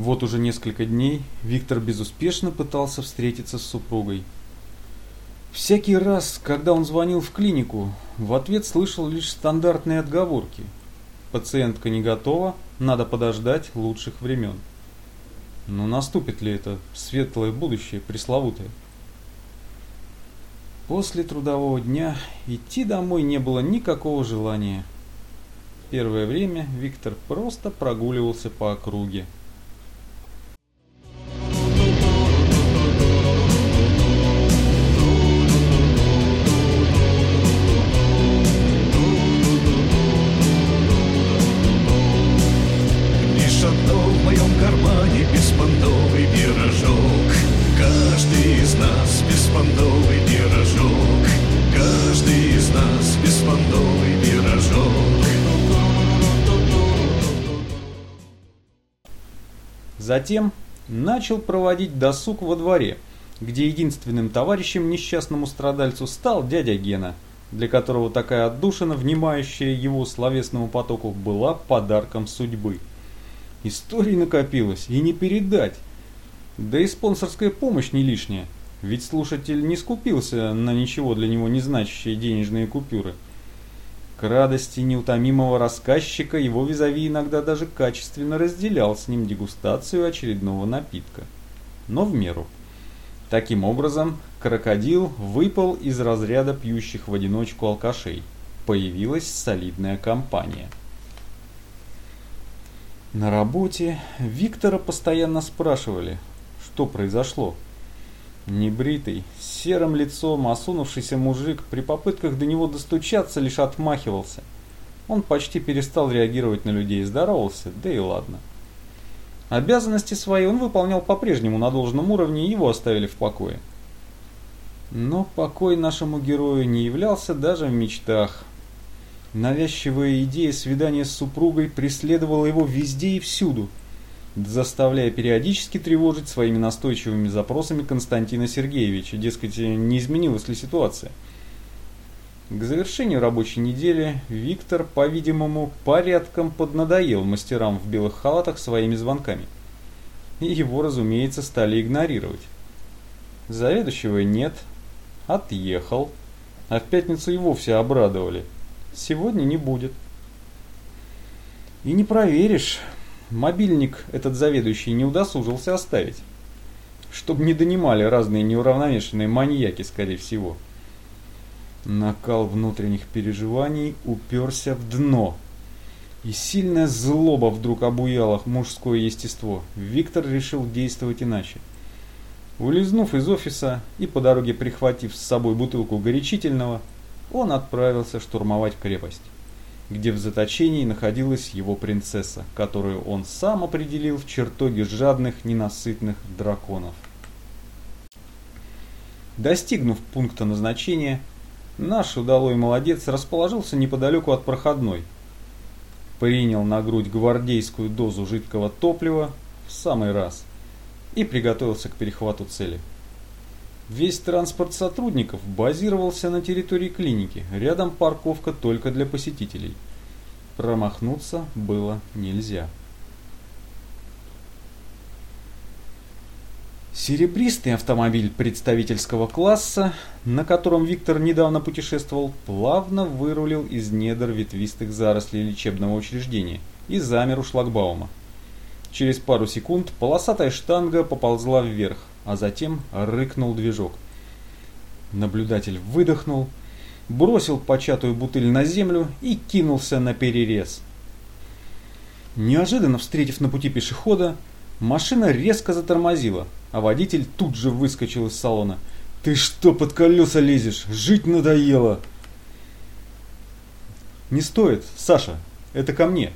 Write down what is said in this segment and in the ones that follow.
Вот уже несколько дней Виктор безуспешно пытался встретиться с супругой. Всякий раз, когда он звонил в клинику, в ответ слышал лишь стандартные отговорки. Пациентка не готова, надо подождать лучших времен. Но наступит ли это светлое будущее пресловутое? После трудового дня идти домой не было никакого желания. Первое время Виктор просто прогуливался по округе. Затем начал проводить досуг во дворе, где единственным товарищем несчастному страдальцу стал дядя Гена, для которого такая отдушина, внимающая его словесному потоку, была подарком судьбы. Историй накопилось и не передать. Да и спонсорская помощь не лишняя, ведь слушатель не скупился на ничего для него не значащие денежные купюры – к радости неутомимого рассказчика его визави иногда даже качественно разделял с ним дегустацию очередного напитка. Но в меру. Таким образом, крокодил выпал из разряда пьющих в одиночку алкашей. Появилась солидная компания. На работе Виктора постоянно спрашивали, что произошло. Небритый, с серым лицом осунувшийся мужик при попытках до него достучаться лишь отмахивался. Он почти перестал реагировать на людей и здоровался, да и ладно. Обязанности свои он выполнял по-прежнему на должном уровне и его оставили в покое. Но покой нашему герою не являлся даже в мечтах. Навязчивая идея свидания с супругой преследовала его везде и всюду – заставляя периодически тревожить своими настойчивыми запросами Константина Сергеевича, дескать, не изменилась ли ситуация. К завершению рабочей недели Виктор, по-видимому, порядком поднадоел мастерам в белых халатах своими звонками. И его, разумеется, стали игнорировать. Заведующего нет, отъехал, а в пятницу и вовсе обрадовали. Сегодня не будет. И не проверишь, Мобильник этот заведующий не удосужился оставить. Чтобы не донимали разные неуравновешенные маньяки, скорее всего. Накал внутренних переживаний уперся в дно. И сильная злоба вдруг обуяла мужское естество. Виктор решил действовать иначе. Улизнув из офиса и по дороге прихватив с собой бутылку горячительного, он отправился штурмовать крепость где в заточении находилась его принцесса, которую он сам определил в чертоге жадных, ненасытных драконов. Достигнув пункта назначения, наш удалой молодец расположился неподалеку от проходной, принял на грудь гвардейскую дозу жидкого топлива в самый раз и приготовился к перехвату цели. Весь транспорт сотрудников базировался на территории клиники, рядом парковка только для посетителей. Промахнуться было нельзя. Серебристый автомобиль представительского класса, на котором Виктор недавно путешествовал, плавно вырулил из недр ветвистых зарослей лечебного учреждения и замер у шлагбаума. Через пару секунд полосатая штанга поползла вверх, а затем рыкнул движок. Наблюдатель выдохнул, бросил початую бутыль на землю и кинулся на перерез. Неожиданно встретив на пути пешехода, машина резко затормозила, а водитель тут же выскочил из салона. «Ты что под колеса лезешь? Жить надоело!» «Не стоит, Саша, это ко мне!»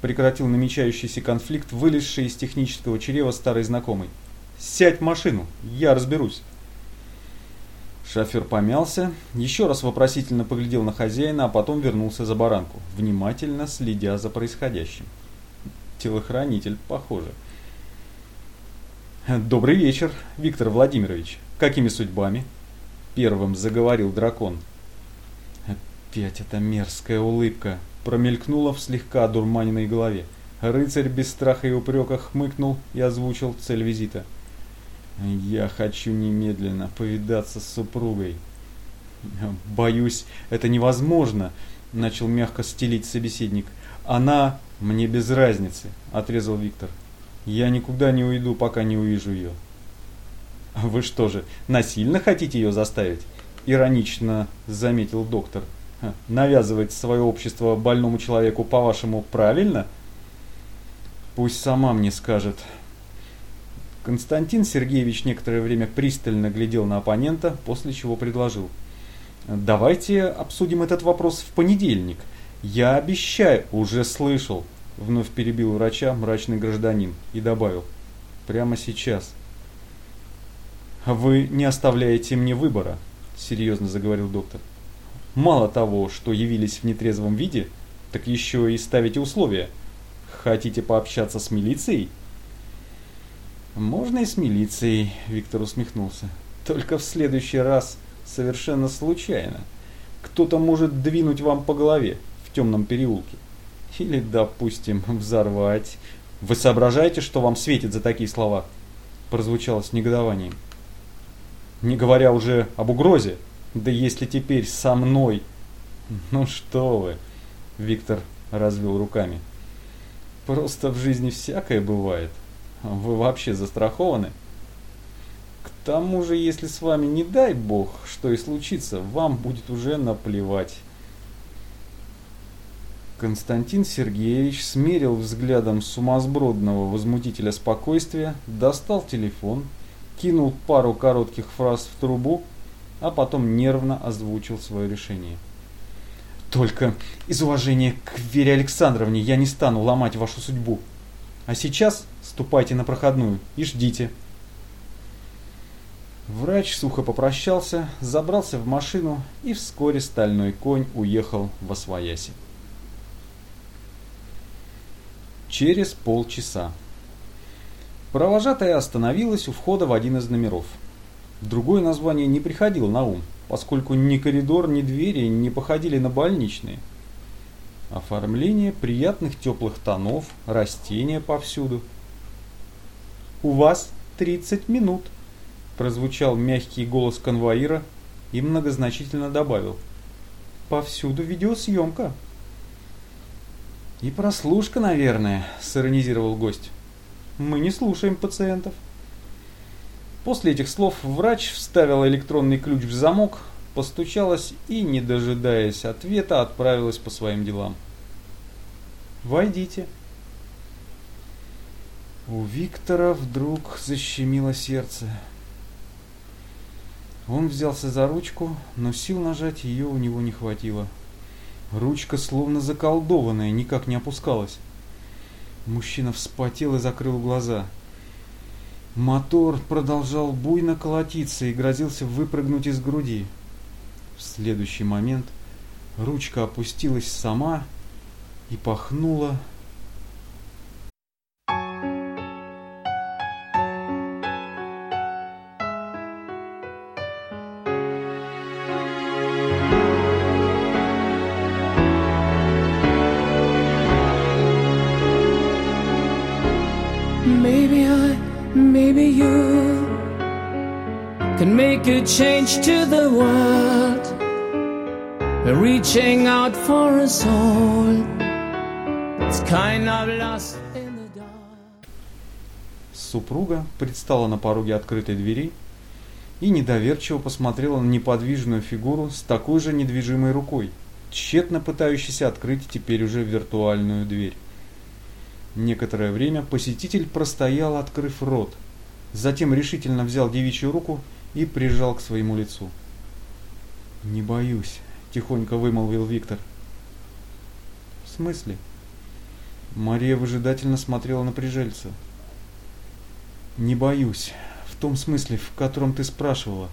Прекратил намечающийся конфликт, вылезший из технического чрева старый знакомый. Сядь в машину, я разберусь. Шофер помялся, еще раз вопросительно поглядел на хозяина, а потом вернулся за баранку, внимательно следя за происходящим. Телохранитель, похоже. «Добрый вечер, Виктор Владимирович. Какими судьбами?» Первым заговорил дракон. Опять эта мерзкая улыбка промелькнула в слегка одурманенной голове. Рыцарь без страха и упрека хмыкнул и озвучил цель визита. «Я хочу немедленно повидаться с супругой». «Боюсь, это невозможно», — начал мягко стелить собеседник. «Она мне без разницы», — отрезал Виктор. «Я никуда не уйду, пока не увижу ее». «Вы что же, насильно хотите ее заставить?» — иронично заметил доктор. «Навязывать свое общество больному человеку, по-вашему, правильно?» «Пусть сама мне скажет». Константин Сергеевич некоторое время пристально глядел на оппонента, после чего предложил. «Давайте обсудим этот вопрос в понедельник. Я обещаю, уже слышал», — вновь перебил врача мрачный гражданин и добавил. «Прямо сейчас». «Вы не оставляете мне выбора», — серьезно заговорил доктор. «Мало того, что явились в нетрезвом виде, так еще и ставите условия. Хотите пообщаться с милицией?» «Можно и с милицией», — Виктор усмехнулся. «Только в следующий раз совершенно случайно. Кто-то может двинуть вам по голове в темном переулке. Или, допустим, взорвать. Вы соображаете, что вам светит за такие слова?» Прозвучало с негодованием. Не говоря уже об угрозе. Да если теперь со мной... Ну что вы, Виктор развел руками. Просто в жизни всякое бывает. Вы вообще застрахованы? К тому же, если с вами не дай бог, что и случится, вам будет уже наплевать. Константин Сергеевич смерил взглядом сумасбродного возмутителя спокойствия, достал телефон, кинул пару коротких фраз в трубу, а потом нервно озвучил свое решение. «Только из уважения к Вере Александровне я не стану ломать вашу судьбу. А сейчас ступайте на проходную и ждите». Врач сухо попрощался, забрался в машину, и вскоре стальной конь уехал во свояси. Через полчаса. Провожатая остановилась у входа в один из номеров. Другое название не приходило на ум, поскольку ни коридор, ни двери не походили на больничные. Оформление приятных теплых тонов, растения повсюду. «У вас 30 минут», – прозвучал мягкий голос конвоира и многозначительно добавил. «Повсюду видеосъемка». «И прослушка, наверное», – сиронизировал гость. Мы не слушаем пациентов. После этих слов врач вставила электронный ключ в замок, постучалась и, не дожидаясь ответа, отправилась по своим делам. «Войдите». У Виктора вдруг защемило сердце. Он взялся за ручку, но сил нажать ее у него не хватило. Ручка, словно заколдованная, никак не опускалась. Мужчина вспотел и закрыл глаза. Мотор продолжал буйно колотиться и грозился выпрыгнуть из груди. В следующий момент ручка опустилась сама и пахнула could change to the world. Reaching out for a soul. It's kind of lost in the dark. Супруга предстала на пороге открытой двери и недоверчиво посмотрела на неподвижную фигуру с такой же недвижимой рукой, тщетно пытающейся открыть теперь уже виртуальную дверь. Некоторое время посетитель простоял, открыв рот, затем решительно взял девичью руку и прижал к своему лицу. «Не боюсь», – тихонько вымолвил Виктор. «В смысле?» Мария выжидательно смотрела на прижельца. «Не боюсь, в том смысле, в котором ты спрашивала.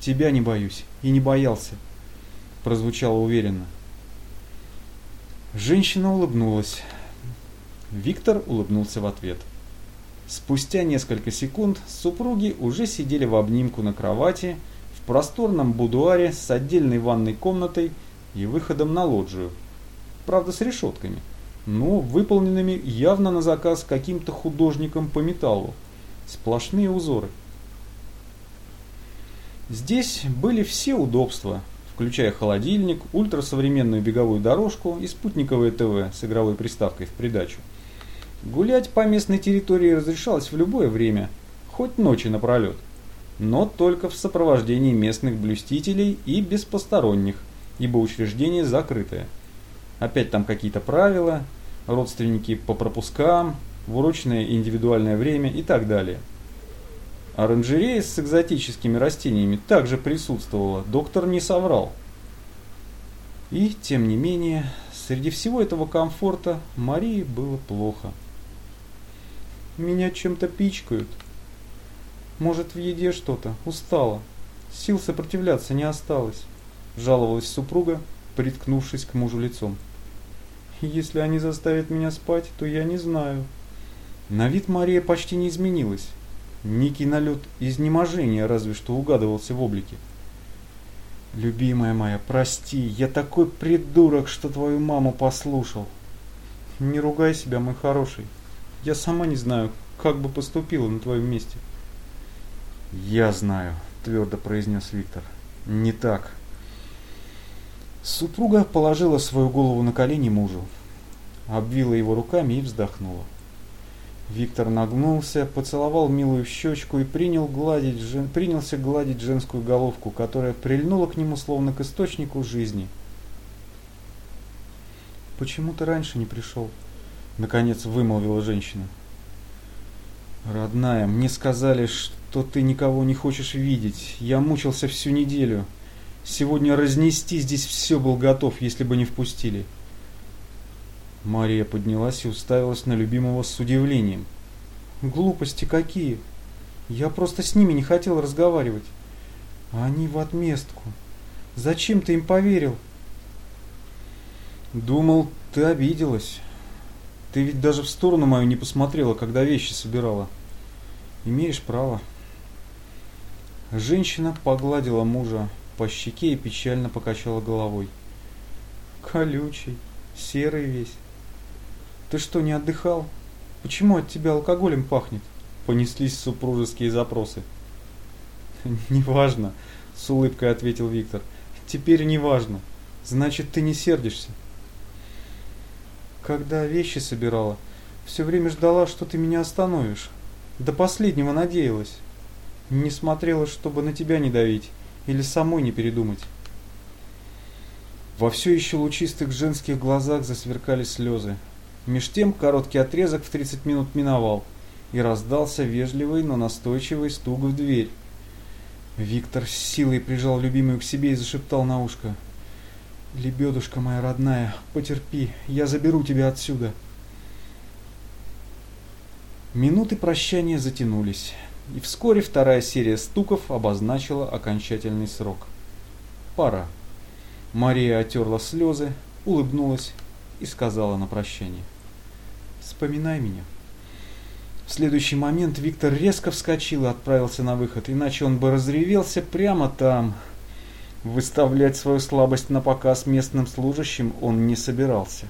Тебя не боюсь и не боялся», – прозвучало уверенно. Женщина улыбнулась. Виктор улыбнулся в ответ. Спустя несколько секунд супруги уже сидели в обнимку на кровати в просторном будуаре с отдельной ванной комнатой и выходом на лоджию. Правда, с решетками. но выполненными явно на заказ каким-то художником по металлу. Сплошные узоры. Здесь были все удобства, включая холодильник, ультрасовременную беговую дорожку и спутниковое ТВ с игровой приставкой в придачу. Гулять по местной территории разрешалось в любое время, хоть ночи напролет, но только в сопровождении местных блюстителей и без посторонних, ибо учреждение закрытое. Опять там какие-то правила, родственники по пропускам, в урочное индивидуальное время и так далее. Оранжерея с экзотическими растениями также присутствовала, доктор не соврал. И, тем не менее, среди всего этого комфорта Марии было плохо. Меня чем-то пичкают. Может, в еде что-то. Устала. Сил сопротивляться не осталось. Жаловалась супруга, приткнувшись к мужу лицом. Если они заставят меня спать, то я не знаю. На вид Мария почти не изменилась. Некий налет изнеможения разве что угадывался в облике. «Любимая моя, прости, я такой придурок, что твою маму послушал. Не ругай себя, мой хороший. Я сама не знаю, как бы поступила на твоем месте. Я знаю, твердо произнес Виктор. Не так. Супруга положила свою голову на колени мужу, обвила его руками и вздохнула. Виктор нагнулся, поцеловал милую щечку и принял гладить, жен... принялся гладить женскую головку, которая прильнула к нему словно к источнику жизни. «Почему ты раньше не пришел?» Наконец вымолвила женщина. Родная, мне сказали, что ты никого не хочешь видеть. Я мучился всю неделю. Сегодня разнести здесь все был готов, если бы не впустили. Мария поднялась и уставилась на любимого с удивлением. Глупости какие? Я просто с ними не хотел разговаривать. А они в отместку. Зачем ты им поверил? Думал, ты обиделась. Ты ведь даже в сторону мою не посмотрела, когда вещи собирала. Имеешь право. Женщина погладила мужа по щеке и печально покачала головой. Колючий, серый весь. Ты что, не отдыхал? Почему от тебя алкоголем пахнет? Понеслись супружеские запросы. Неважно, с улыбкой ответил Виктор. Теперь неважно. Значит, ты не сердишься. Когда вещи собирала, все время ждала, что ты меня остановишь. До последнего надеялась. Не смотрела, чтобы на тебя не давить или самой не передумать. Во все еще лучистых женских глазах засверкали слезы. Меж тем короткий отрезок в 30 минут миновал, и раздался вежливый, но настойчивый стук в дверь. Виктор с силой прижал любимую к себе и зашептал на ушко. Лебедушка моя родная, потерпи, я заберу тебя отсюда. Минуты прощания затянулись, и вскоре вторая серия стуков обозначила окончательный срок. Пора. Мария отерла слезы, улыбнулась и сказала на прощание. «Вспоминай меня». В следующий момент Виктор резко вскочил и отправился на выход, иначе он бы разревелся прямо там, Выставлять свою слабость на показ местным служащим он не собирался.